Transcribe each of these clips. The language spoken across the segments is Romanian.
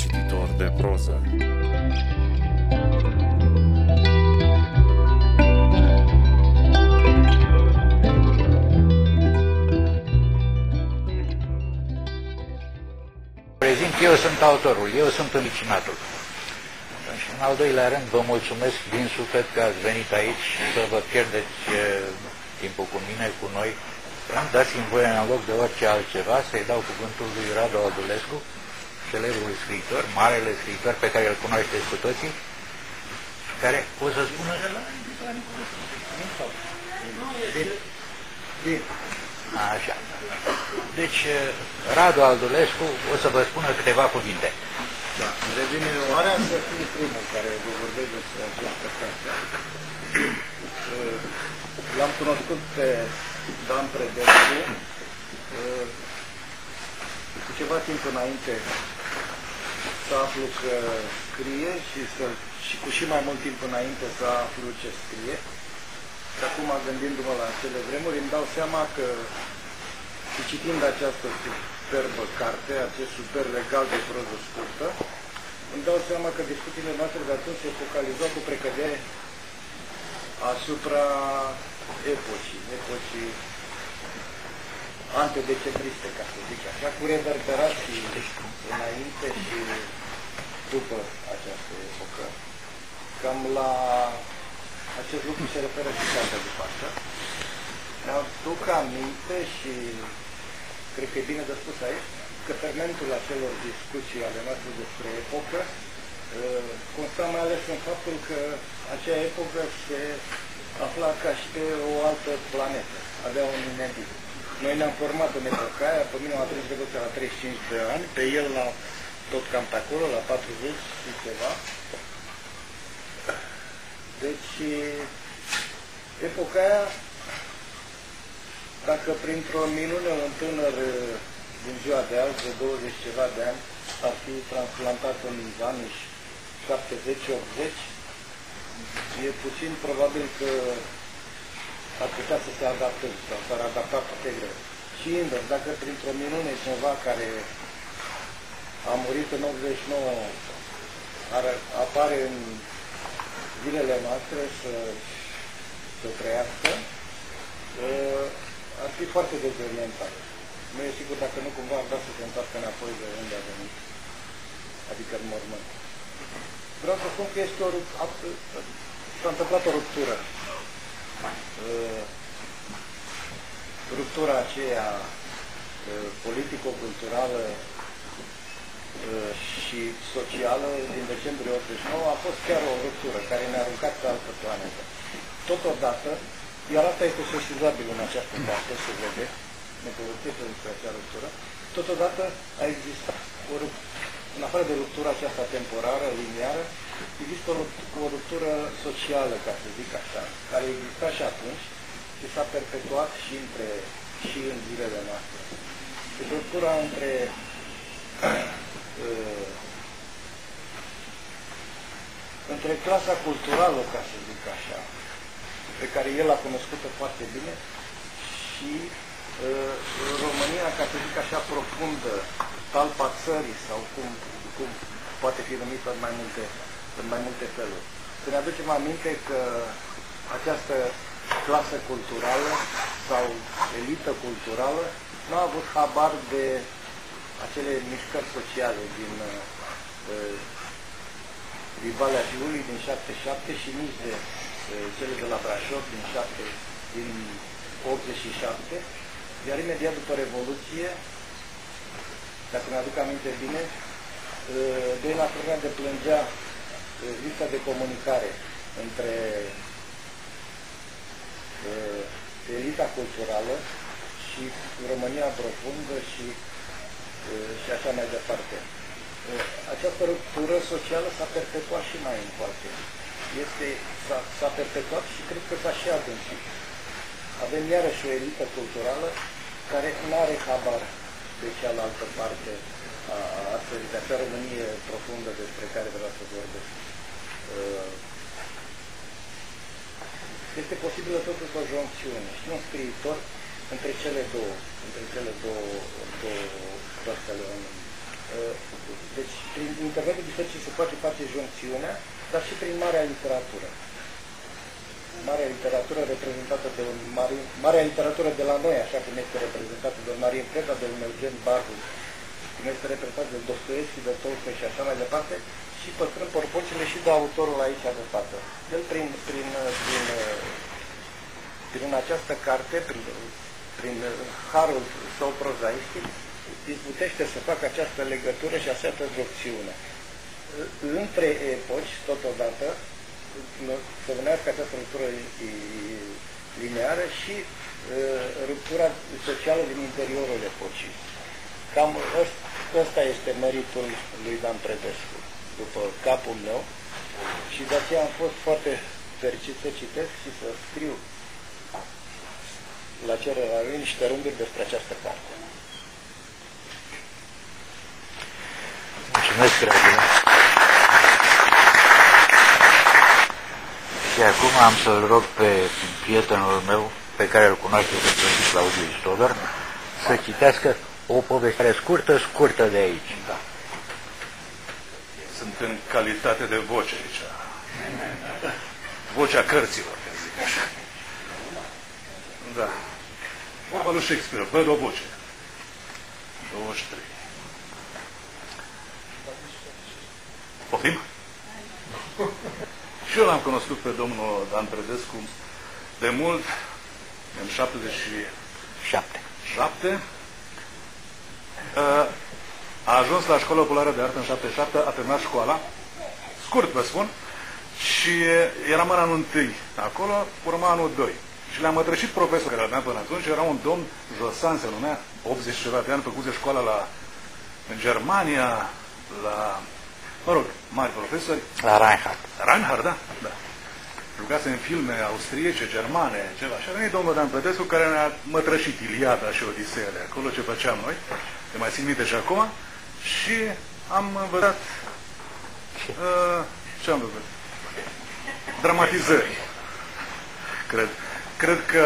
cititor de proză. Prezint, eu sunt autorul, eu sunt învicinatul. Și în al doilea rând vă mulțumesc din suflet că ați venit aici să vă pierdeți e, timpul cu mine, cu noi. Dați-mi voie în loc de orice altceva să-i dau cuvântul lui Radu Adulescu, celebrul scriitor, marele scriitor pe care îl cunoașteți cu toții, care o să spună de la Bine. Așa. Deci, Radu Aldulescu o să vă spună câteva cuvinte. Da, îmi revine oarea să fiu primul care vă vorbesc despre această carte. L-am cunoscut pe Dan Predescu cu ceva timp înainte să aflu că scrie și, să, și cu și mai mult timp înainte să aflu ce scrie. Și acum, gândindu-mă la acele vremuri, îmi dau seama că și citind această superbă carte, acest super legal de proză scurtă, îmi dau seama că discuțiile noastre de atunci se focalizau cu precădere asupra epocii, epocii antedecebriste, ca să zic așa, cu reverberații înainte și după această epocă. Cam la acest lucru se referă și cartea după asta. Mi-aduc aminte și cred că e bine de spus aici, că fermentul acelor discuții ale noastre despre epocă consta mai ales în faptul că acea epocă se afla ca și pe o altă planetă. Avea un inedit. Noi ne-am format în epoca aia, pe mine m-a prins revoluția la 35 de ani, pe el la tot cam pe acolo, la 40 și ceva. Deci, epoca aia, dacă printr-o minune un tânăr din ziua de azi, de 20 ceva de ani, ar fi transplantat în anii 70-80, e puțin probabil că ar putea să se adapteze sau s-ar adapta foarte greu. Și invers, dacă printr-o minune cineva care a murit în 89 ar apare în zilele noastre să, să trăiască, ar fi foarte dezorientat. Nu e sigur dacă nu cumva ar vrea să se întoarcă înapoi de unde a venit, adică în mormânt. Vreau să spun că este o s-a întâmplat o ruptură. Ruptura aceea politico-culturală și socială din decembrie 89 a fost chiar o ruptură care ne-a aruncat pe altă planetă. Totodată, iar asta este sesizabil în această carte, se vede, ne povestește despre acea ruptură, totodată a existat o ruptură, în afară de ruptura aceasta temporară, liniară, există o, o ruptură socială, ca să zic așa, care exista și atunci și s-a perpetuat și, între, și în zilele noastre. Deci ruptura între uh, între clasa culturală, ca să zic așa, pe care el a cunoscut-o foarte bine, și uh, România, ca să zic așa, profundă, talpa țării, sau cum, cum poate fi numită în mai multe, în mai multe feluri. Să ne aducem aminte că această clasă culturală sau elită culturală nu a avut habar de acele mișcări sociale din, uh, din Valea Fiului din 77 și nici de uh, cele de la Brașov din, 7, din 87, iar imediat după Revoluție, dacă mi-aduc aminte bine, uh, Doina de plângea lipsa de comunicare între uh, elita culturală și România profundă și, uh, și așa mai departe. Uh, această ruptură socială s-a perpetuat și mai încoace. Este, s-a perpetuat și cred că s-a și adâncit. Avem iarăși o elită culturală care nu are habar de cealaltă parte a, a țării, de acea Românie profundă despre care vreau să vorbesc. Uh, este posibilă totuși o joncțiune și un scriitor între cele două, între cele două, două părți ale Uh, deci, prin intermediul bisericii se poate face joncțiunea, dar și prin marea literatură. Marea literatură reprezentată de un mare, marea literatură de la noi, așa cum este reprezentată de un Marin Preda, de un Eugen Barbu, cum este reprezentat de Dostoevski, de Tolstoi și așa mai departe, și păstrând proporțiile și de autorul aici de față. El prin, prin, prin, prin această carte, prin, prin harul său prozaistic, izbutește să facă această legătură și această opțiune. Între epoci, totodată, să vânească această ruptură lineară și ruptura socială din interiorul epocii. Cam ăsta este meritul lui Dan Predescu, după capul meu, și de aceea am fost foarte fericit să citesc și să scriu la cererea lui niște rânduri despre această carte. Mulțumesc, dragilor. Și acum am să-l rog pe prietenul meu, pe care îl cunoaște pe Claudiu Istover, să citească o povestire scurtă, scurtă de aici. Da. Sunt în calitate de voce aici. Vocea cărților, ca zic așa. Da. Vorba lui Shakespeare, văd o voce. 23. Poftim? Și eu l-am cunoscut pe domnul Dan Predescu de mult, în 77. 7. A ajuns la școala populară de artă în 77, a terminat școala, scurt vă spun, și eram în anul întâi acolo, urma anul 2. Și le-am mătrășit profesor care aveam până atunci, era un domn, Josan se numea, 80 ceva de ani, făcuse școala la, în Germania, la mă rog, mari profesori. La Reinhardt. Reinhardt, da, da. Jucase în filme austriece, germane, ceva. Și a venit domnul Dan Plătescu care ne-a mătrășit Iliada și Odiseea de acolo, ce făceam noi. Te mai țin minte și acum. Și am învățat uh, ce am văzut? Dramatizări. Cred. Cred că,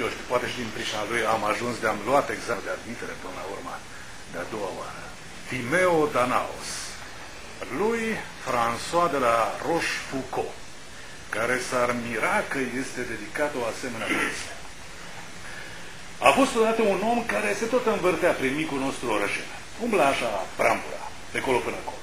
eu știu, poate și din pricina lui am ajuns de am luat examen de admitere până la urmă, de a doua oară. Timeo Danaos lui François de la Rochefoucauld, care s-ar mira că este dedicat o asemenea poveste. A fost odată un om care se tot învârtea prin micul nostru orășel. Umbla așa, prampura, de colo până acolo.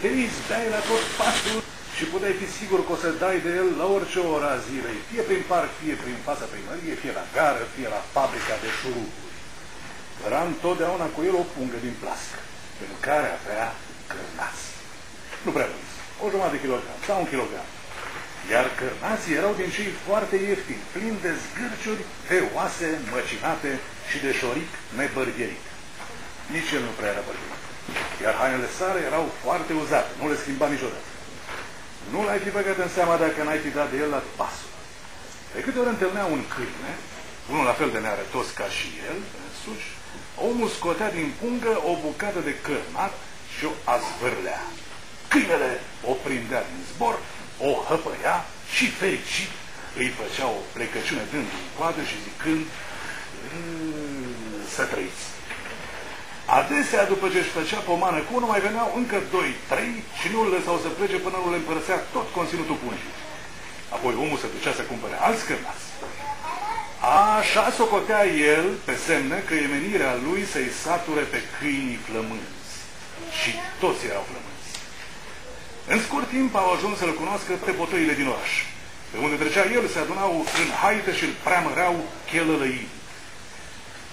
Te izbeai la tot pasul și puteai fi sigur că o să dai de el la orice oră a zilei, fie prin parc, fie prin fața primărie, fie la gară, fie la fabrica de șuruburi. Era întotdeauna cu el o pungă din plască, în care avea cărnați. Nu prea mulți. O jumătate de kilogram sau un kilogram. Iar cărnații erau din cei foarte ieftini, plini de zgârciuri, de oase măcinate și de șoric nebărbierit. Nici el nu prea era bărbierit. Iar hainele sale erau foarte uzate, nu le schimba niciodată. Nu l-ai fi băgat în seama dacă n-ai fi dat de el la pasul. De câte ori întâlnea un câine, unul la fel de nearătos ca și el, însuși, omul scotea din pungă o bucată de cărnat și o azvârlea. Câinele o prindea din zbor, o hăpăia și fericit îi făcea o plecăciune dând în coadă și zicând să trăiți. Adesea, după ce își făcea pomană cu unul, mai veneau încă doi, trei și nu îl lăsau să plece până nu le împărăsea tot conținutul pungii. Apoi omul se ducea să cumpere alți cărnați. Așa socotea el pe semne că e menirea lui să-i sature pe câinii flămânzi. Și toți erau flămânzi. În scurt timp au ajuns să-l cunoască pe botăile din oraș. Pe unde trecea el se adunau în haite și îl preamăreau chelălăii.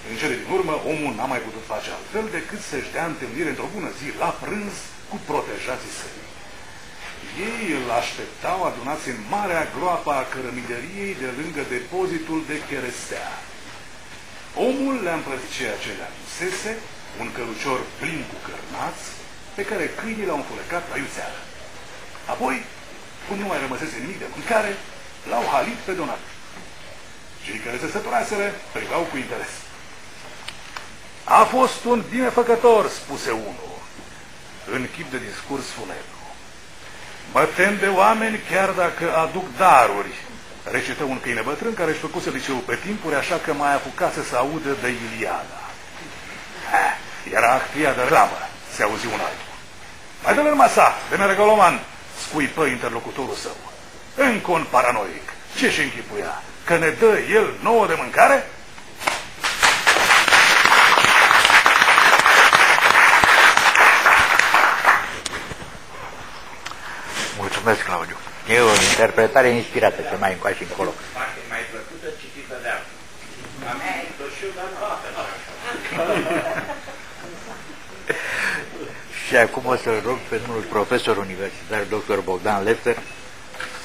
În cele din urmă, omul n-a mai putut face altfel decât să-și dea întâlnire într-o bună zi la prânz cu protejații săi. Ei îl așteptau adunați în marea groapă a cărămideriei de lângă depozitul de cherestea. Omul le-a împărțit ceea ce le adusese, un călucior plin cu cărnați, pe care câinii l-au înfulecat la iuțeală. Apoi, cum nu mai rămăsese nimic de mâncare, l-au halit pe donat. Cei care se săturaseră priveau cu interes. A fost un binefăcător, spuse unul, în chip de discurs funebru. Mă tem de oameni chiar dacă aduc daruri, recită un câine bătrân care își făcuse liceu pe timpuri, așa că mai apucase să audă de Iliada. Era actia de ramă. se auzi un altul. Mai dă-l în masa, de neregoloman, scuipă interlocutorul său. Încă un paranoic. Ce și închipuia? Că ne dă el nouă de mâncare? Mulțumesc, Claudiu. E o interpretare inspirată, ce mai încoace încolo. Parte mai plăcută citită de altul. A mea e doșiu, dar nu Și acum o să-l rog pe domnul profesor universitar, dr. Bogdan Lefter,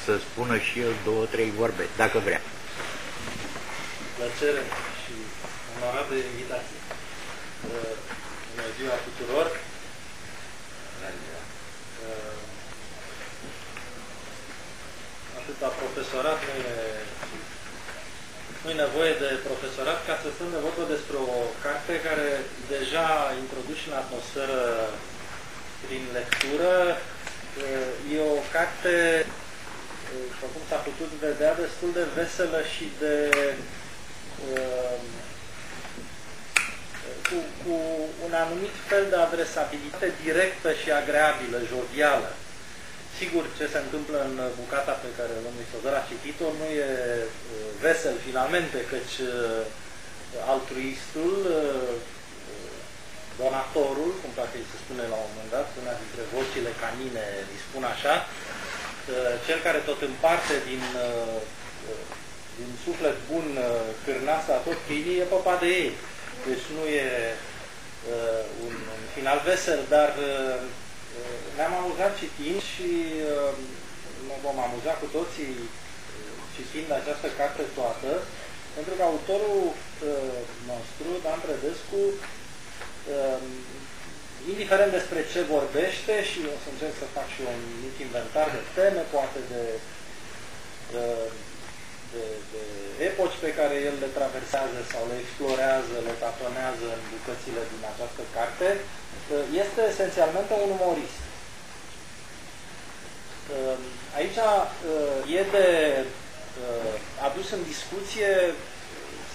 să spună și el două, trei vorbe, dacă vrea. Plăcere și onorat de invitație. Bună ziua tuturor! Atâta profesorat nu e, nu e nevoie de profesorat ca să stăm de vorbă despre o carte care deja introduce în atmosferă prin lectură. E o carte, după cum s-a putut vedea, destul de veselă și de cu, cu un anumit fel de adresabilitate directă și agreabilă, jovială. Sigur, ce se întâmplă în bucata pe care domnul Isodor a citit-o nu e vesel finalmente, căci altruistul, donatorul, cum poate să spune la un moment dat, una dintre vocile canine îi spun așa, cel care tot împarte din, din suflet bun cârnasa tot câinii e popa de ei. Deci nu e uh, un, un final vesel, dar uh, ne-am amuzat citind și uh, ne vom amuza cu toții citind această carte toată, pentru că autorul uh, nostru, Dan Predescu, uh, indiferent despre ce vorbește, și o să încerc să fac și un mic inventar de teme, poate de uh, de, de epoci pe care el le traversează sau le explorează, le tatonează în bucățile din această carte, este esențialmente un umorist. Aici e de adus în discuție,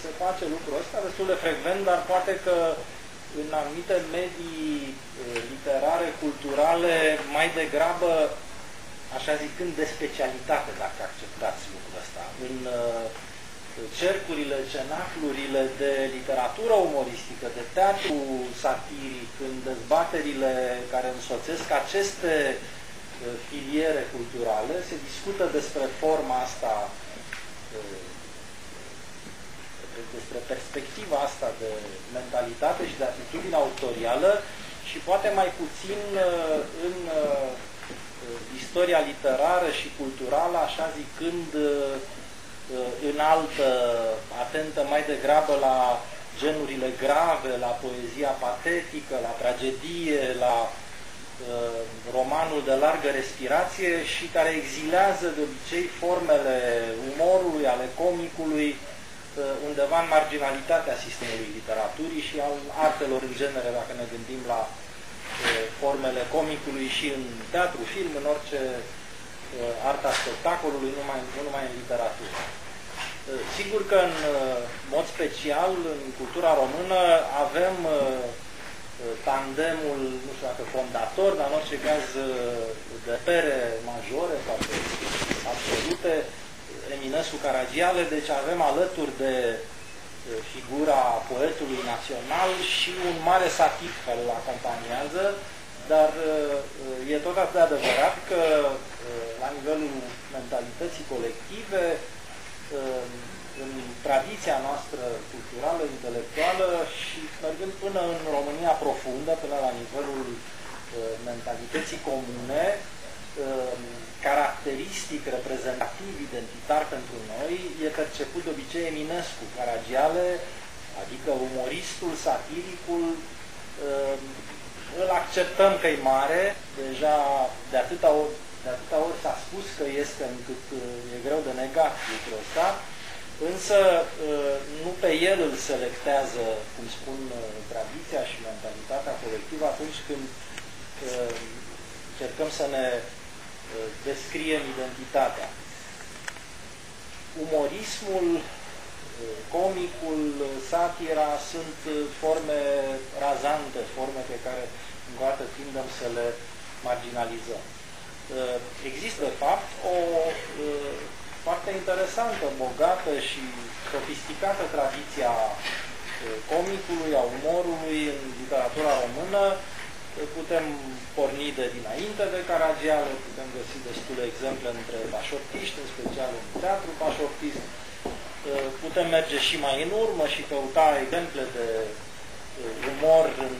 se face lucrul ăsta destul de frecvent, dar poate că în anumite medii literare, culturale, mai degrabă așa zicând, de specialitate, dacă acceptați lucrul ăsta. În uh, cercurile, cenaclurile de literatură umoristică, de teatru satiric, în dezbaterile care însoțesc aceste uh, filiere culturale, se discută despre forma asta, uh, despre perspectiva asta de mentalitate și de atitudine autorială și poate mai puțin în istoria literară și culturală, așa zicând, în altă, atentă mai degrabă la genurile grave, la poezia patetică, la tragedie, la uh, romanul de largă respirație și care exilează de obicei formele umorului, ale comicului, uh, undeva în marginalitatea sistemului literaturii și al artelor în genere, dacă ne gândim la formele comicului și în teatru, film, în orice arta spectacolului, nu numai, nu numai în literatură. Sigur că în mod special în cultura română avem tandemul, nu știu dacă fondator, dar în orice caz de pere majore, poate absolute, Eminescu Caragiale, deci avem alături de figura poetului național și un mare satir care îl acompaniază, dar uh, e tot atât de adevărat că uh, la nivelul mentalității colective, uh, în tradiția noastră culturală, intelectuală și mergând până în România profundă, până la nivelul mentalității comune, caracteristic, reprezentativ, identitar pentru noi, e perceput de obicei Eminescu, Caragiale, adică umoristul, satiricul, uh, îl acceptăm că e mare, deja de atâta ori, de atâta ori s-a spus că este încât uh, e greu de negat lucrul ăsta, însă uh, nu pe el îl selectează, cum spun tradiția și mentalitatea colectivă atunci când încercăm să ne descriem identitatea. Umorismul, comicul, satira sunt forme razante, forme pe care încă o dată tindem să le marginalizăm. Uh, există, de fapt, o uh, foarte interesantă, bogată și sofisticată tradiția comicului, a umorului în literatura română. Putem porni de dinainte de Caragiale, putem găsi destule exemple între pașortiști, în special în teatru pașortist. Putem merge și mai în urmă și căuta exemple de umor în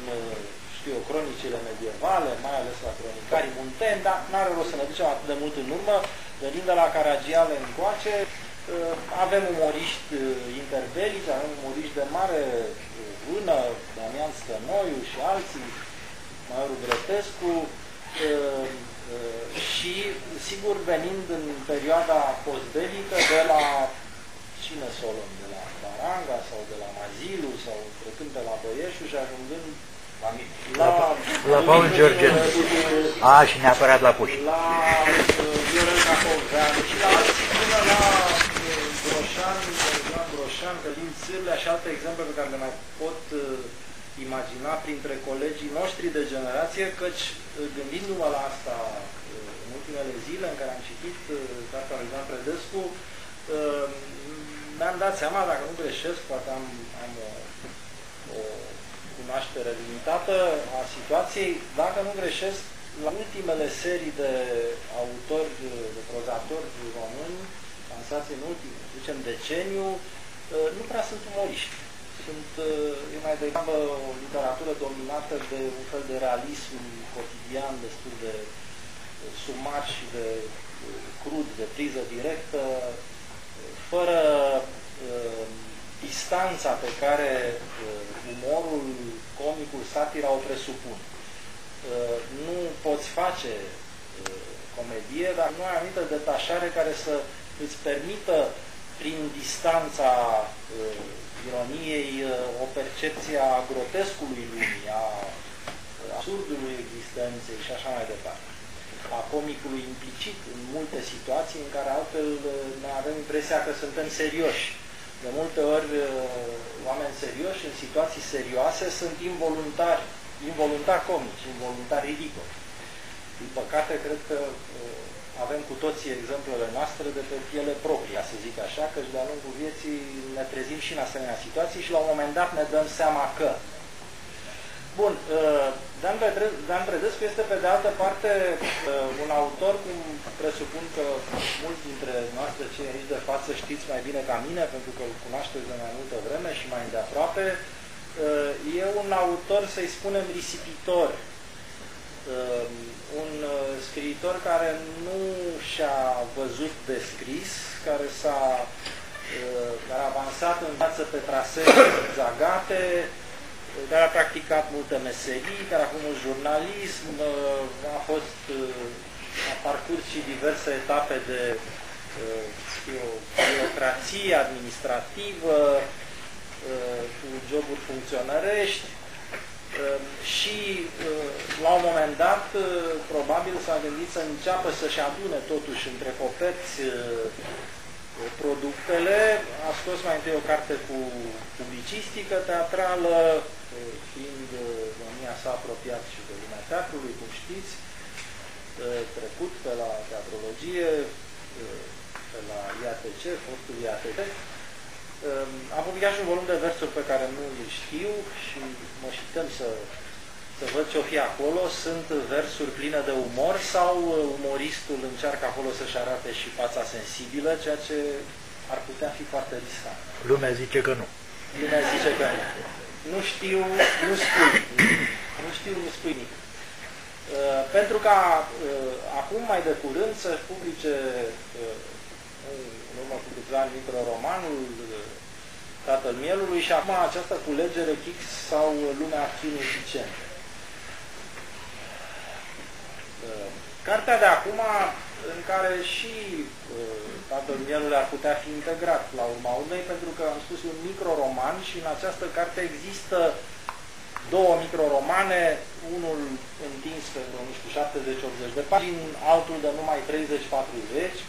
știu eu, cronicile medievale, mai ales la cronicarii munteni, dar nu are rost să ne ducem atât de mult în urmă, venind de la Caragiale încoace, uh, avem umoriști uh, interbelici, avem umoriști de mare uh, vână, Damian Stănoiu și alții, Maiorul Grătescu, și, sigur, venind în perioada postbelică de la cine să de la Baranga sau de la Mazilu sau trecând pe la Băieșu și ajungând la, la Paul George. A, și neapărat la Puș. La Viorel Capoveanu și la alții până la Groșan, Ioan Groșan, Călin Țârlea și alte exemple pe care le mai pot imagina printre colegii noștri de generație, căci gândindu-mă la asta în ultimele zile în care am citit cartea lui Ioan Predescu, mi-am dat seama, dacă nu greșesc, poate am, am o, o cunoaștere limitată a situației, dacă nu greșesc, la ultimele serii de autori, de prozatori români, lansați în ultimul, zicem, deceniu, uh, nu prea sunt umoriști. Sunt, uh, e mai degrabă o literatură dominată de un fel de realism cotidian destul de sumar și de uh, crud, de priză directă, fără distanța pe care uh, umorul, comicul, satira o presupun. Uh, nu poți face uh, comedie, dar nu ai anumită detașare care să îți permită, prin distanța uh, ironiei, uh, o percepție a grotescului lumii, a absurdului existenței și așa mai departe a comicului implicit în multe situații în care altfel uh, ne avem impresia că suntem serioși de multe ori, uh, oameni serioși, în situații serioase, sunt involuntari, involuntar comici, involuntar ridicoli. Din păcate, cred că uh, avem cu toții exemplele noastre de pe piele proprie, să zic așa, că de-a lungul vieții ne trezim și în asemenea situații și la un moment dat ne dăm seama că. Bun, uh, Dan Predescu este pe de altă parte uh, un autor, cum presupun că mulți dintre noastre cei aici de față știți mai bine ca mine, pentru că îl cunoașteți de mai multă vreme și mai îndeaproape, uh, e un autor, să-i spunem, risipitor, un scriitor care nu și-a văzut de scris, care s-a care a avansat în viață pe trasee zagate, care a practicat multe meserii, care a făcut jurnalism, uh, a fost uh, a parcurs și diverse etape de uh, știu, birocrație administrativă, cu joburi funcționărești și la un moment dat probabil s-a gândit să înceapă să-și adune totuși între coperți produsele, a scos mai întâi o carte cu publicistică teatrală, fiind domnia sa apropiat și de lumea teatrului, cum știți, trecut pe la teatrologie, pe la IATC, fostul IATC. Am publicat și un volum de versuri pe care nu îl știu și mă și tem să, să văd ce-o fi acolo. Sunt versuri pline de umor sau umoristul încearcă acolo să-și arate și fața sensibilă, ceea ce ar putea fi foarte riscant. Lumea zice că nu. Lumea zice că nu nu știu, nu spui. Nu știu, nu spui nimic. Uh, pentru ca uh, acum, mai de curând, să publice uh, în urmă cu câțiva ani microromanul uh, Tatăl Mielului și acum această culegere Kix sau Lumea Acțiunii Eficiente. Uh, cartea de acum în care și uh, tatăl mielului ar putea fi integrat la urma urmei, pentru că am spus un microroman și în această carte există două microromane, unul întins pe nu știu, 70-80 de pagini, altul de numai 30-40,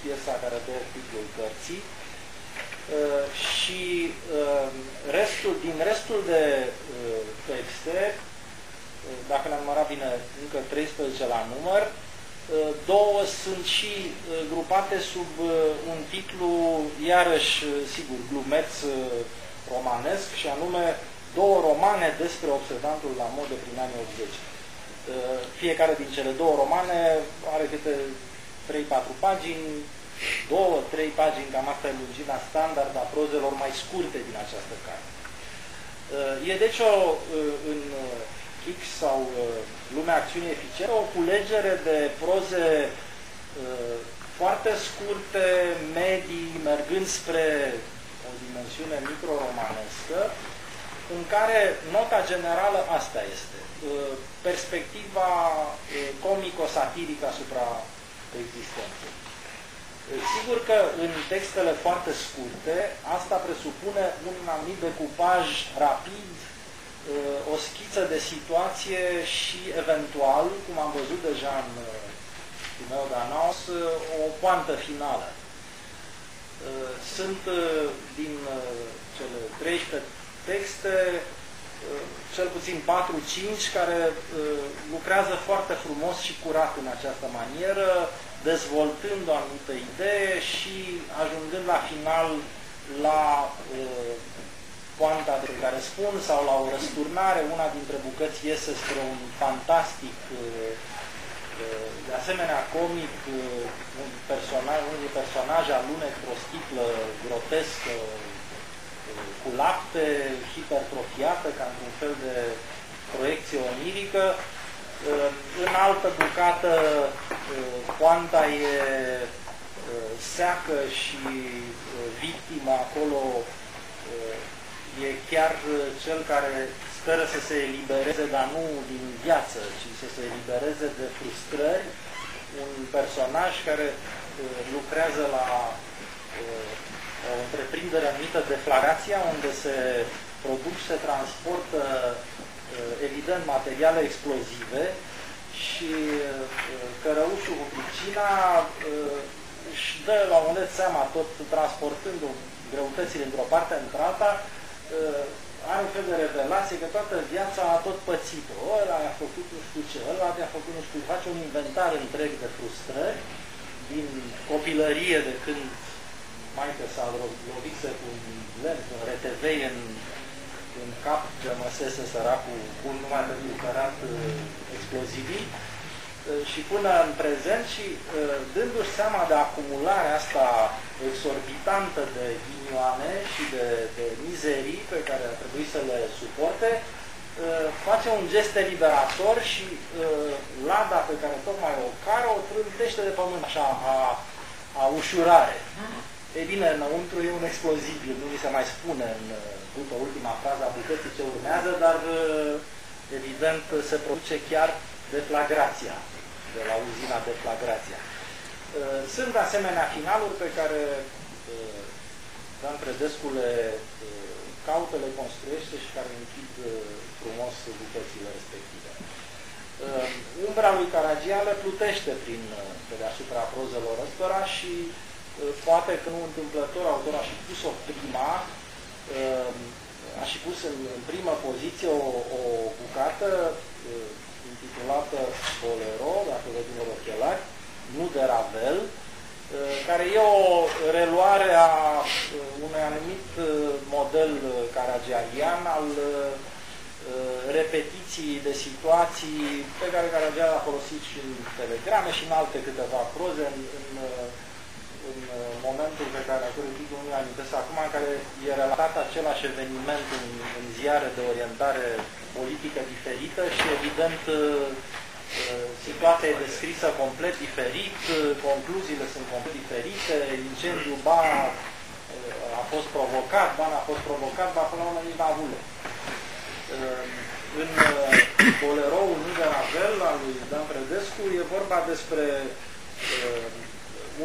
piesa care dă titlul cărții. Uh, și uh, restul, din restul de uh, texte dacă ne-am numărat bine, încă 13 la număr, două sunt și grupate sub un titlu, iarăși, sigur, glumeț romanesc, și anume două romane despre obsedantul la modă prin anii 80. Fiecare din cele două romane are câte 3-4 pagini, două, trei pagini, cam asta e lungimea standard a prozelor mai scurte din această carte. E deci o, în X sau lumea acțiunii eficiente, o culegere de proze foarte scurte, medii, mergând spre o dimensiune microromanescă, în care nota generală asta este. Perspectiva comico-satirică asupra existenței. Sigur că în textele foarte scurte, asta presupune un anumit decupaj rapid, o schiță de situație și eventual, cum am văzut deja în meu de anons, o poantă finală. Sunt din cele 13 texte, cel puțin 4-5, care lucrează foarte frumos și curat în această manieră, dezvoltând o anumită idee și ajungând la final la uh, poanta de care spun sau la o răsturnare, una dintre bucăți iese spre un fantastic, uh, uh, de asemenea comic, uh, un personaj, unul din personaje alunec o sticlă grotescă, uh, cu lapte, hipertrofiată, ca într-un fel de proiecție onirică, în altă bucată poanta e seacă și victima acolo e chiar cel care speră să se elibereze, dar nu din viață, ci să se elibereze de frustrări, un personaj care lucrează la o întreprindere anumită Deflarația, unde se produc și se transportă Uh, evident materiale explozive și uh, cărăușul cu pricina uh, își dă la un moment seama, tot transportând greutățile într-o parte într-alta, are un fel de revelație că toată viața a tot pățit-o. Ăla a făcut nu știu ce, ăla a făcut nu știu, face un inventar întreg de frustrări din copilărie de când mai că s-a lovit cu un lemn, un retevei în în cap rămăsese săracul bun numai pentru cărat uh, explozivii uh, și până în prezent și uh, dându-și seama de acumularea asta exorbitantă de ghinioane și de, de mizerii pe care ar trebui să le suporte, face un gest eliberator și lada pe care tocmai o cară o trântește de pământ, așa, a, a ușurare. Ei bine, înăuntru e un explozibil, nu mi se mai spune în după ultima frază a bucății ce urmează, dar uh, evident se produce chiar deflagrația, de la uzina deflagrația. Uh, sunt asemenea finaluri pe care uh, Dan Predescu le caută, le construiește și care închid frumos bucățile respective. Umbra lui Caragiale plutește prin, pe deasupra prozelor ăstora și poate că nu întâmplător autor a și pus-o prima Ehm, a și pus în, în primă poziție o, o bucată uh, intitulată Bolero, dacă vă din ochelari, nu de Ravel, uh, care e o reluare a uh, unui anumit model caragialian al repetiții de situații pe care Caragial a folosit și în telegrame și în alte câteva proze, în, în în uh, momentul pe care acolo titlul nu amintesc acum, în care e relatat același eveniment în, în ziare de orientare politică diferită și evident uh, uh, situația e descrisă complet diferit, concluziile sunt complet diferite, incendiul ba a fost provocat, ba n-a fost provocat, ba până la urmă nici n-a avut În Bolerou, de Ravel, al lui Dan Predescu, e vorba despre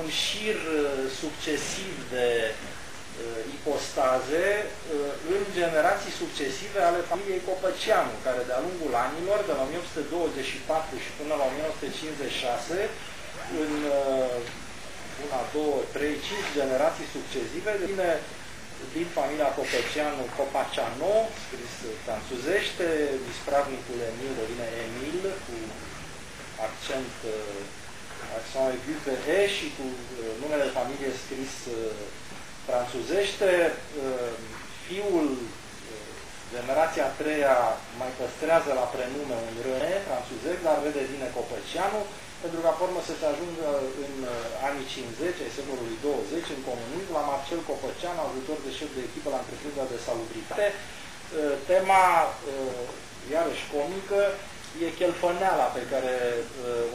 un șir uh, succesiv de uh, ipostaze uh, în generații succesive ale familiei Copăceanu, care de-a lungul anilor, de la 1924 și până la 1956, în una, două, trei, cinci generații succesive, devine din familia Copeceanu Copaceano, scris franțuzește, ispravnicul Emil devine Emil, cu accent, accent aigu pe E și cu numele de familie scris franțuzește. Fiul, generația a treia, mai păstrează la prenume un René franțuzesc, dar vede bine Copeceanu, pentru ca formă să se ajungă în anii 50 ai secolului 20 în comunism la Marcel Copăcean, ajutor de șef de echipă la întreprinderea de salubritate. Tema, iarăși comică, e chelfăneala pe care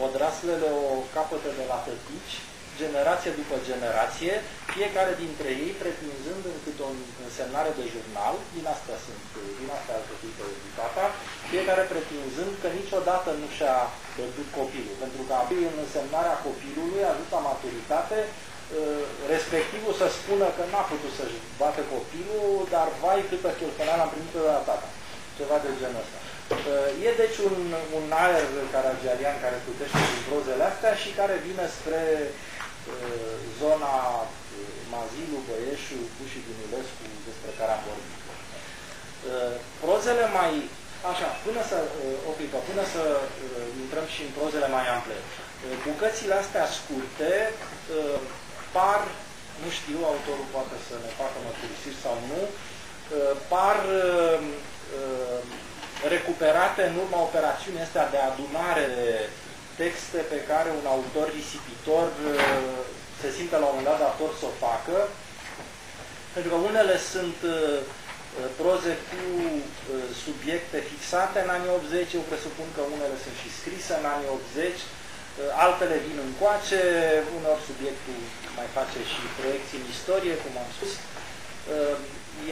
odraslele o capătă de la tătici, generație după generație, fiecare dintre ei pretinzând încât o însemnare de jurnal, din asta sunt, din asta a făcut tata, fiecare pretinzând că niciodată nu și-a pierdut copilul, pentru că abia în însemnarea copilului ajuns la maturitate, ă, respectivul să spună că n-a putut să-și bată copilul, dar vai câtă chelfăneală am primit de la tata. Ceva de genul ăsta. Ă, e deci un, un aer caragialian care plutește din prozele astea și care vine spre Uh, zona uh, Mazilu, Băieșu, Bușii Dinulescu, despre care am vorbit. Uh, prozele mai, așa, până să, o clipă, până să intrăm și în prozele mai ample. Bucățile astea scurte par, nu știu, autorul poate să ne facă mărturisiri sau nu, par recuperate în urma operațiunii astea de adunare de texte pe care un autor risipitor uh, se simte la un moment dat dator să o facă, pentru că unele sunt uh, proze cu uh, subiecte fixate în anii 80, eu presupun că unele sunt și scrise în anii 80, altele vin încoace, unor subiectul mai face și proiecții în istorie, cum am spus,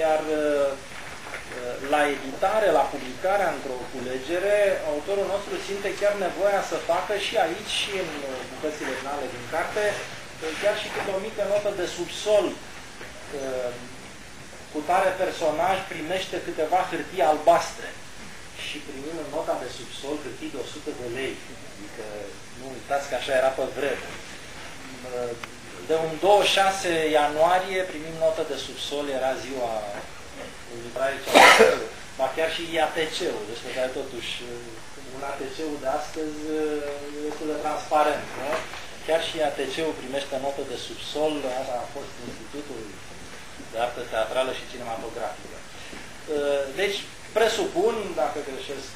iar la editare, la publicarea într-o culegere, autorul nostru simte chiar nevoia să facă și aici, și în bucățile finale din carte, chiar și câte o mică notă de subsol. Cu tare personaj primește câteva hârtii albastre și primim în nota de subsol hârtii de 100 de lei. Adică nu uitați că așa era pe vreme. De un 26 ianuarie primim notă de subsol, era ziua livrare ba chiar și IATC-ul, despre care totuși un ATC-ul de astăzi este de transparent. Nu? Chiar și ATC-ul primește notă de subsol, asta a fost Institutul de Artă Teatrală și Cinematografică. Deci, presupun, dacă greșesc,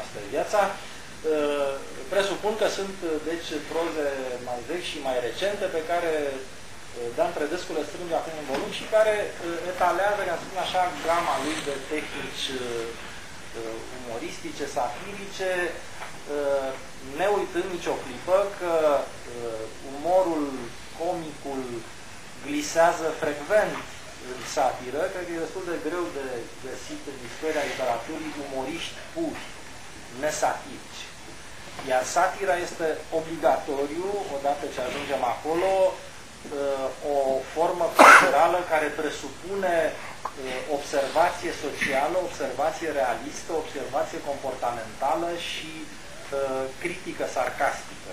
asta e viața, presupun că sunt deci proze mai vechi și mai recente pe care Dan Trădescu le strânge acum în volum și care uh, etalează, ca să spun așa, gama lui de tehnici uh, uh, umoristice, satirice, ne uitând nicio clipă că umorul, comicul glisează frecvent în satiră, cred că e destul de greu de găsit în istoria literaturii umoriști puri, nesatirici. Iar satira este obligatoriu, odată ce ajungem acolo, Uh, o formă culturală care presupune uh, observație socială, observație realistă, observație comportamentală și uh, critică sarcastică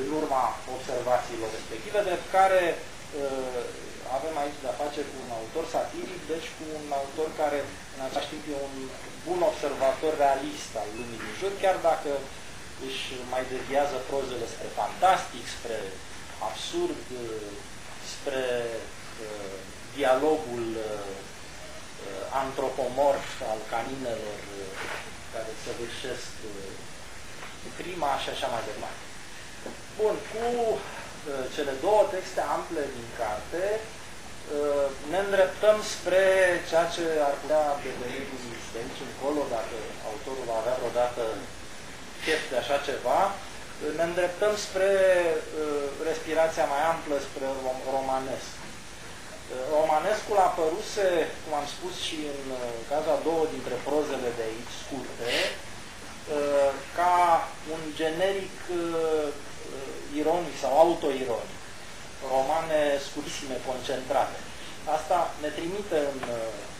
în urma observațiilor respective, de care avem aici de-a face cu un autor satiric, deci cu un autor care în același timp e un bun observator realist al lumii din jur, chiar dacă își mai deviază prozele spre fantastic, spre absurd spre uh, dialogul uh, antropomorf al caninelor uh, care săvârșesc prima și așa mai departe. Bun, cu cele două texte ample din carte, ne îndreptăm spre ceea ce ar putea deveni de aici încolo, dacă autorul va avea vreodată chef de așa ceva, ne îndreptăm spre uh, respirația mai amplă, spre rom romanesc. Uh, romanescul a apăruse, cum am spus și în uh, cazul a două dintre prozele de aici, scurte, ca un generic ironic sau autoironic. Romane scurtissime, concentrate. Asta ne trimite în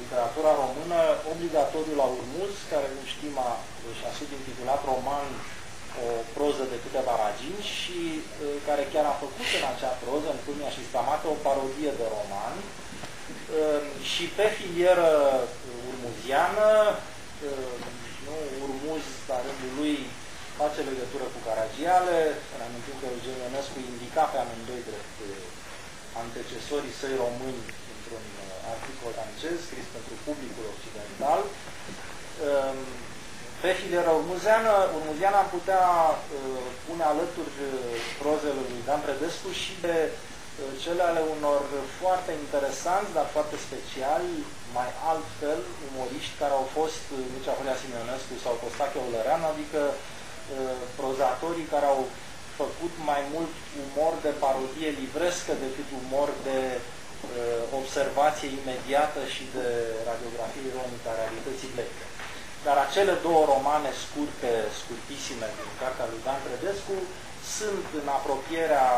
literatura română obligatoriu la Urmuz, care nu știm a, și-a subintitulat roman o proză de câteva ragini și care chiar a făcut în acea proză, în Culmea și Stamate, o parodie de roman, și pe filieră urmuziană, nu, Urmuz, la rândul lui, face legătură cu Caragiale, ne amintim că Eugen Ionescu indica pe amândoi drept antecesorii săi români într-un articol francez scris pentru publicul occidental. Pe filieră urmuzeană, urmuzeană am putea pune alături prozele lui Dan Predescu și de cele ale unor foarte interesanți, dar foarte speciali, mai altfel, umoriști care au fost Mircea Horia Simionescu sau Costache Olărean, adică prozatorii care au făcut mai mult umor de parodie livrescă decât umor de observație imediată și de radiografie ironică a realității bleche. Dar acele două romane scurte, scurtisime din cartea lui Dan Predescu sunt în apropierea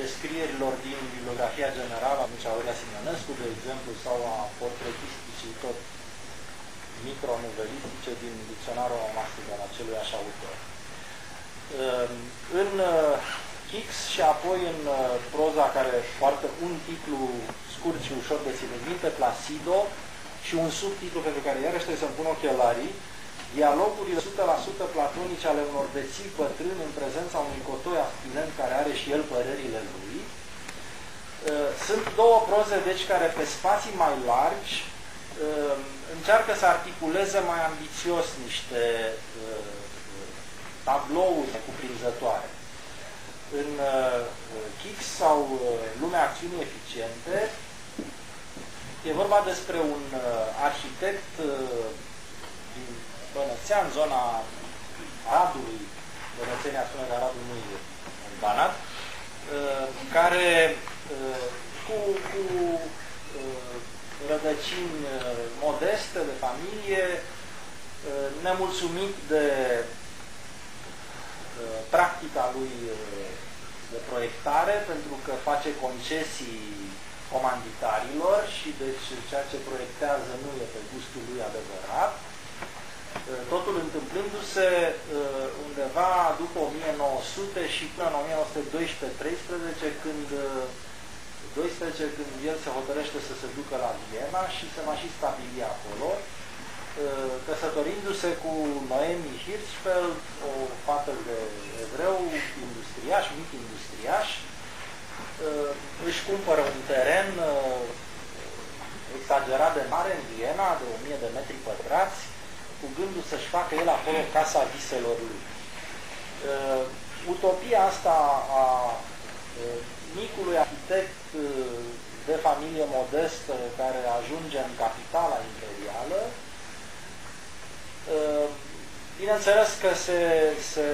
descrierilor din bibliografia generală a Mircea Aurea Simionescu, de exemplu, sau a portretisticii tot micronovelistice din dicționarul romastic al acelui așa autor. În Hix și apoi în proza care poartă un titlu scurt și ușor de ținut minte, Placido, și un subtitlu pentru care iarăși trebuie să-mi pun ochelarii, dialogurile 100% platonice ale unor beții bătrâni în prezența unui cotoi aspirent care are și el părerile lui. Uh, sunt două proze, deci, care pe spații mai largi uh, încearcă să articuleze mai ambițios niște uh, tablouri cuprinzătoare. În Kix sau Lumea Acțiunii Eficiente e vorba despre un arhitect din Bănățean, zona Aradului, Bănățenia spune că Aradul nu e în Banat, uh, care uh, cu, cu uh, rădăcini modeste de familie, nemulțumit de practica lui de proiectare, pentru că face concesii comanditarilor și deci ceea ce proiectează nu e pe gustul lui adevărat, Uh, totul întâmplându-se uh, undeva după 1900 și până în 1912-13, când 12, uh, când el se hotărăște să se ducă la Viena și se va și stabili acolo, căsătorindu-se cu Noemi Hirschfeld, o fată de evreu, industriaș, mic industriaș, își cumpără un teren exagerat de mare în Viena, de 1000 de metri pătrați, cu gândul să-și facă el acolo casa viselor lui. Uh, utopia asta a uh, micului arhitect uh, de familie modestă care ajunge în capitala imperială, uh, bineînțeles că se, se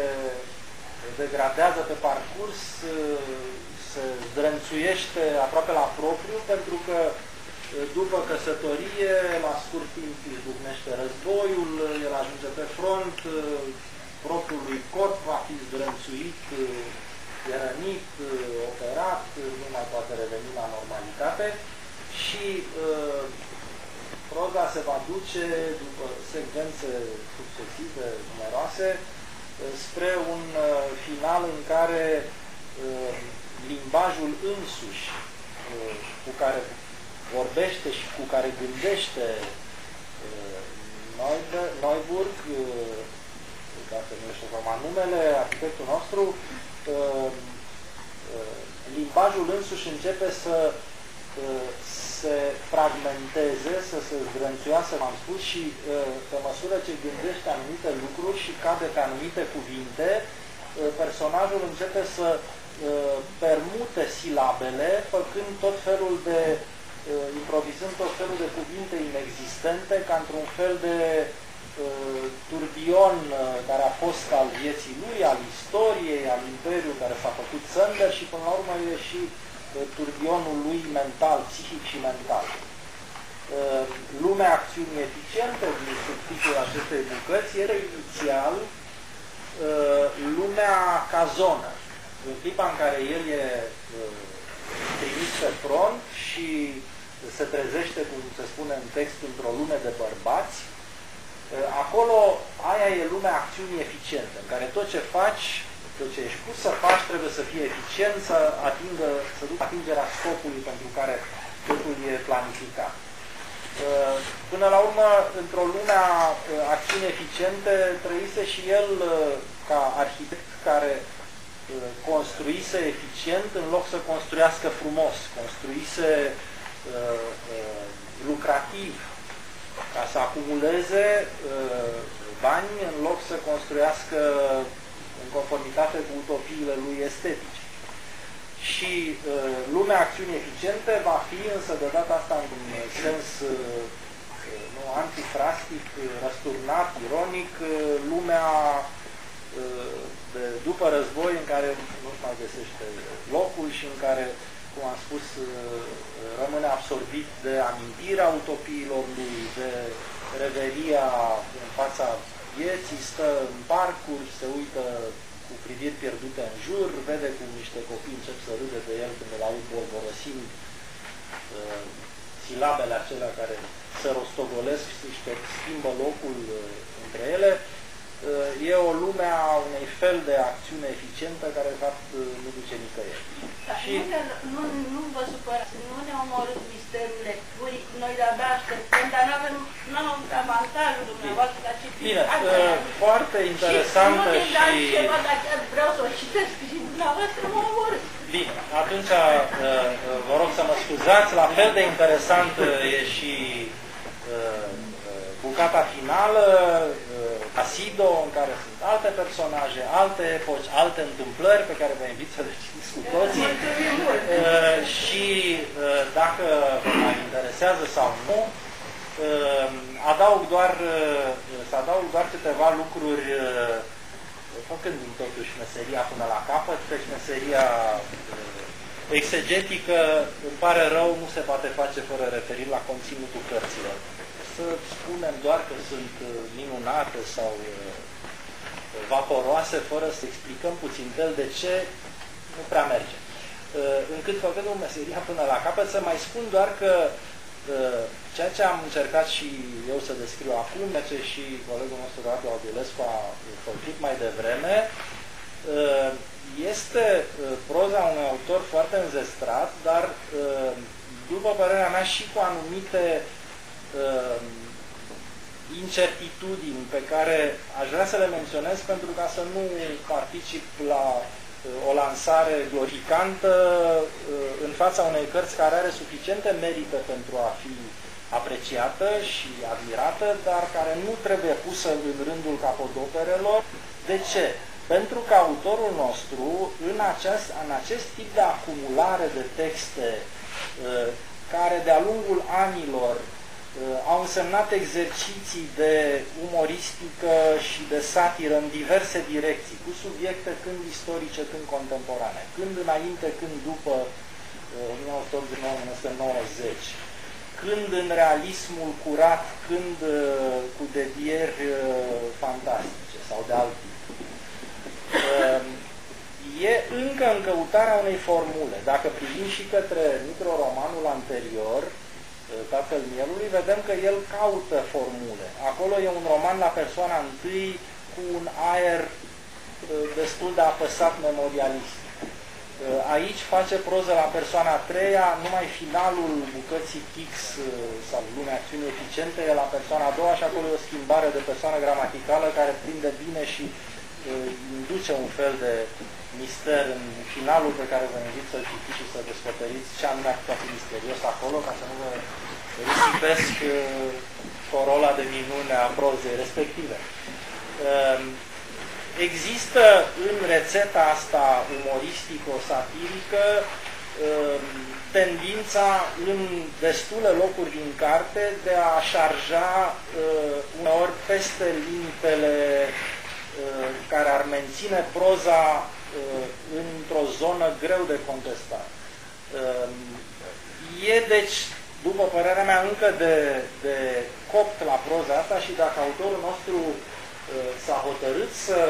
degradează pe parcurs, uh, se zdrânțuiește aproape la propriu, pentru că după căsătorie, la scurt timp izbucnește războiul, el ajunge pe front, propriul lui corp va fi zdrânțuit, e rănit, operat, nu mai poate reveni la normalitate și uh, proza se va duce, după secvențe succesive numeroase, spre un uh, final în care uh, limbajul însuși cu care vorbește și cu care gândește uh, Neuburg, uh, dacă nu știu acum numele, arhitectul nostru, uh, limbajul însuși începe să se fragmenteze, să se zdrânțuiască, am spus, și pe măsură ce gândește anumite lucruri și cade pe anumite cuvinte, personajul începe să permute silabele, făcând tot felul de uh, improvizând tot felul de cuvinte inexistente, ca într-un fel de uh, turbion uh, care a fost al vieții lui, al istoriei, al imperiului care s-a făcut Sender și până la urmă e și uh, turbionul lui mental, psihic și mental. Uh, lumea acțiunii eficiente din subtitlul acestei bucăți era inițial uh, lumea ca zonă. În clipa în care el e uh, trimis pe front și se trezește, cum se spune în text, într-o lume de bărbați, acolo aia e lumea acțiunii eficiente, în care tot ce faci, tot ce ești pus să faci, trebuie să fie eficient, să atingă, să ducă atingerea scopului pentru care totul e planificat. Uh, până la urmă, într-o lume a uh, acțiuni eficiente, trăise și el uh, ca arhitect care construise eficient în loc să construiască frumos, construise lucrativ, ca să acumuleze bani în loc să construiască în conformitate cu utopiile lui estetice. Și uh, lumea acțiunii eficiente va fi însă de data asta în sens uh, nu, antifrastic, răsturnat, ironic, uh, lumea uh, de după război în care nu-și mai găsește locul și în care, cum am spus, uh, rămâne absorbit de amintirea utopiilor lui, de reveria în fața vieții, stă în parcuri, se uită cu priviri pierdute în jur, vede cum niște copii încep să râde de el când îl aud bolborosind uh, silabele acelea care se rostogolesc și își schimbă locul uh, între ele. Uh, e o lume a unei fel de acțiune eficientă care, de fapt, uh, nu duce nicăieri. Da, și... nu, nu, nu vă supărați, nu ne omorât misterul lecturii, noi de-abia așteptăm, dar nu avem, nu avem avantajul dumneavoastră ca și Bine, uh, foarte interesantă și... și... Nu ceva, dar chiar vreau să o citesc și dumneavoastră mă omorât. Bine, atunci vă rog să mă scuzați, la fel de interesant e și bucata finală, Asido, în care sunt alte personaje, alte epoci, alte întâmplări pe care vă invit să le citiți cu toții. Uh, și uh, dacă vă mai interesează sau nu, uh, adaug doar, să adaug doar câteva lucruri făcând totuși meseria până la capăt, căci meseria exegetică, îmi pare rău, nu se poate face fără referiri la conținutul cărților. Să spunem doar că sunt minunate sau vaporoase, fără să explicăm puțin tel de ce nu prea merge. Uh, încât făcând o meseria până la capăt, să mai spun doar că uh, ceea ce am încercat și eu să descriu acum, ceea ce și colegul nostru Radu Audilescu a făcut mai devreme, uh, este proza unui autor foarte înzestrat, dar, după părerea mea, și cu anumite incertitudini pe care aș vrea să le menționez pentru ca să nu particip la uh, o lansare glorificantă uh, în fața unei cărți care are suficiente merite pentru a fi apreciată și admirată, dar care nu trebuie pusă în rândul capodoperelor. De ce? Pentru că autorul nostru, în acest, în acest tip de acumulare de texte, uh, care de-a lungul anilor Uh, au însemnat exerciții de umoristică și de satiră în diverse direcții, cu subiecte când istorice, când contemporane, când înainte, când după 1989-1990, uh, când în realismul curat, când uh, cu devieri fantastice sau de alt tip. E încă în căutarea unei formule. Dacă privim și către microromanul anterior, Tatăl Mielului, vedem că el caută formule. Acolo e un roman la persoana întâi cu un aer uh, destul de apăsat memorialist. Uh, aici face proză la persoana a treia, numai finalul bucății Kix uh, sau lumea acțiunii eficiente e la persoana a doua și acolo e o schimbare de persoană gramaticală care prinde bine și induce un fel de mister în finalul pe care vă invit să-l citiți și să descoperiți ce anume ar putea fi misterios acolo, ca să nu vă risipesc uh, corola de minune a prozei respective. Um, există în rețeta asta umoristico-satirică um, tendința în destule locuri din carte de a șarja uh, uneori peste limitele uh, care ar menține proza într-o zonă greu de contestat. Um, e deci după părerea mea, încă de, de copt la proza asta și dacă autorul nostru uh, s-a hotărât să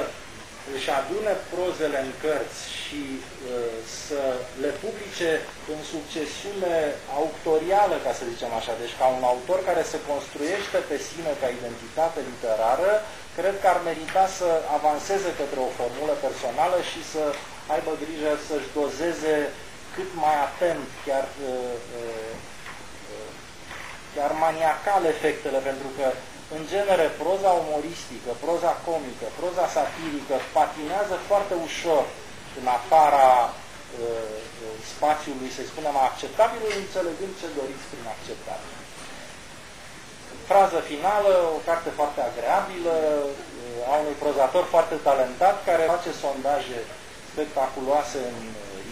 își adune prozele în cărți și uh, să le publice în succesiune autorială, ca să zicem așa, deci ca un autor care se construiește pe sine ca identitate literară, cred că ar merita să avanseze către o formulă personală și să aibă grijă să-și dozeze cât mai atent chiar uh, uh, chiar maniacal efectele, pentru că, în genere, proza umoristică, proza comică, proza satirică patinează foarte ușor în afara uh, spațiului, să spunem, acceptabilului, înțelegând ce doriți prin acceptabil. Frază finală, o carte foarte agreabilă, uh, a unui prozator foarte talentat, care face sondaje spectaculoase în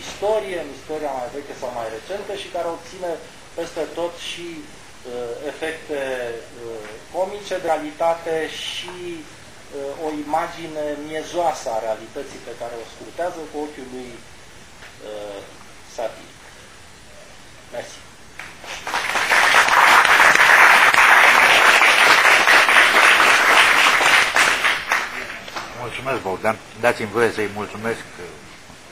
istorie, în istoria mai veche sau mai recentă și care obține peste tot și uh, efecte uh, comice de realitate și uh, o imagine miezoasă a realității pe care o scrutează cu ochiul lui uh, satiric. Mersi. Mulțumesc, Bogdan. Dați-mi voie să-i mulțumesc uh,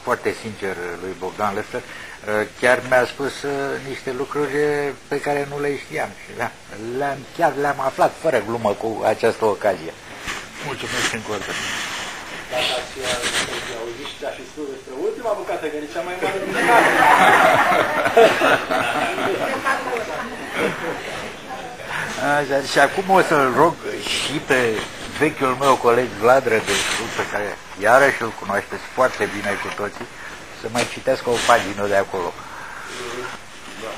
foarte sincer lui Bogdan Lefter. Uh, chiar mi-a spus uh, niște lucruri pe care nu le știam și da, le-am, chiar le-am aflat fără glumă cu această ocazie. Mulțumesc încă o dată. Dacă ați auzit și a fi spus despre ultima bucată, că e cea mai mare din Așa, și acum o să-l rog și pe vechiul meu coleg Vlad Rădescu, pe care iarăși îl cunoașteți foarte bine cu toții, să mai citească o pagină de acolo. Da.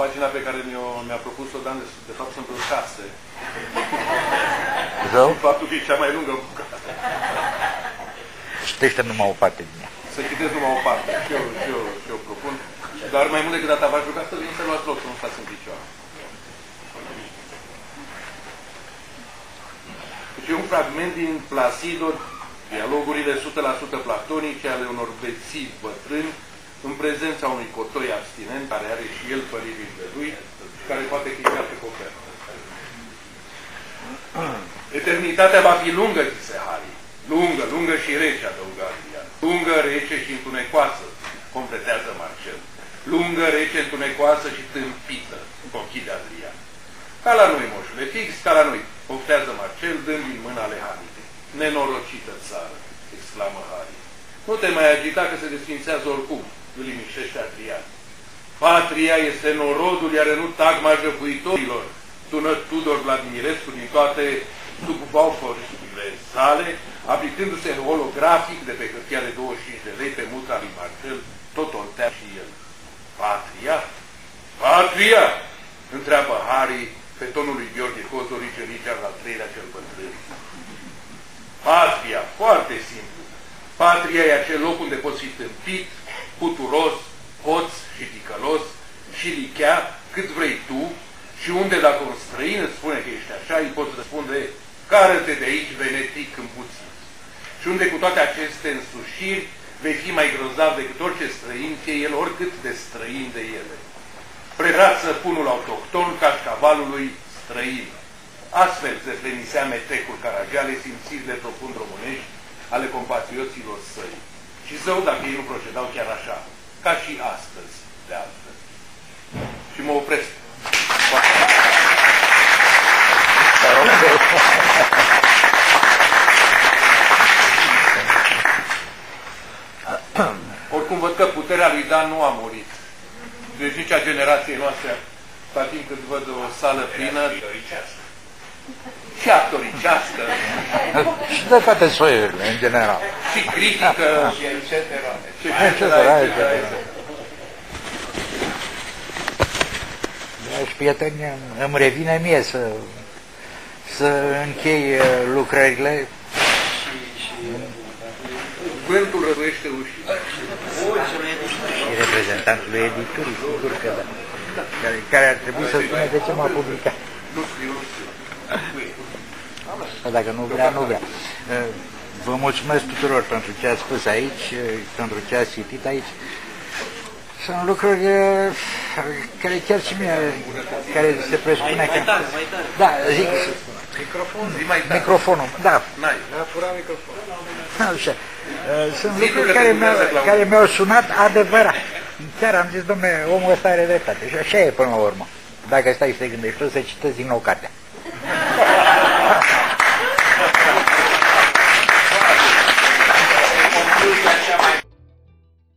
Pagina pe care mi-a propus-o Dan, de, de fapt sunt vreo șase. Zău? Faptul că e cea mai lungă bucată. Citește numai o parte din ea. Să citesc numai o parte. Și eu, și eu, și eu propun. Dar mai mult decât data v-aș ruga să vin să luați loc, să nu stați în picioare. E un fragment din Placido, dialogurile 100% platonice ale unor bețivi bătrâni, în prezența unui cotoi abstinent, care are și el păririle lui, care poate chica pe copertă. Eternitatea va fi lungă, zise Harry. Lungă, lungă și rece, adăuga Adrian. Lungă, rece și întunecoasă, completează Marcel. Lungă, rece, întunecoasă și tâmpită, conchide Adrian. Ca la noi, moșule, fix ca la noi, poftează Marcel, dând din mâna ale Hanite. Nenorocită țară, exclamă Harry. Nu te mai agita că se desfințează oricum, îl liniștește Adrian. Patria este norodul, iar nu tagma jăpuitorilor, tună Tudor Vladimirescu din toate subvauforile sale, aplicându-se holografic de pe hârtia de 25 de lei pe mutra lui Marcel, tot oltea și el. Patria? Patria? Întreabă Harry pe tonul lui Gheorghe Cozorice, Richard al treilea cel bătrân. Patria, foarte simplu. Patria e acel loc unde poți fi tâmpit, puturos, hoț și ticălos și lichea cât vrei tu și unde dacă un străin îți spune că ești așa, îi poți răspunde care-te de aici, venetic, împuțit. Și unde cu toate aceste însușiri vei fi mai grozav decât orice străin, fie el oricât de străin de ele. Predață punul autohton cașcavalului străin. Astfel se plenisea metecul Caragiale simțirile profund românești ale compatrioților săi. Și zău dacă ei nu procedau chiar așa, ca și astăzi, de altfel. Și mă opresc. Oricum văd că puterea lui Dan nu a murit. Deci nici a generației noastre, la timp cât văd o sală plină, și actoricească, și de toate soiurile, în general. și critică, Și etc. și etc., etc. Și prieteni, îmi revine mie să, să închei uh, lucrările Vântul răduiește ușii. Și reprezentantului editurii, sigur că da. Care, care ar trebui să spună de ce m-a publicat. Nu știu, nu știu. Dacă nu vrea, nu vrea. Uh, Vă mulțumesc tuturor pentru ce ați spus aici, uh, pentru ce ați citit aici. Sunt lucruri uh, care chiar și mie, care se presupune că... Da, zic, Zi mai tare. microfonul, da, N-ai. Așa. Eh, sunt lucruri care mi-au, care mi-au sunat adevărat. Chiar am zis, domne, omul ăsta are dreptate. Și așa e până la urmă. Dacă stai și te gândești, o să citesc din nou cartea.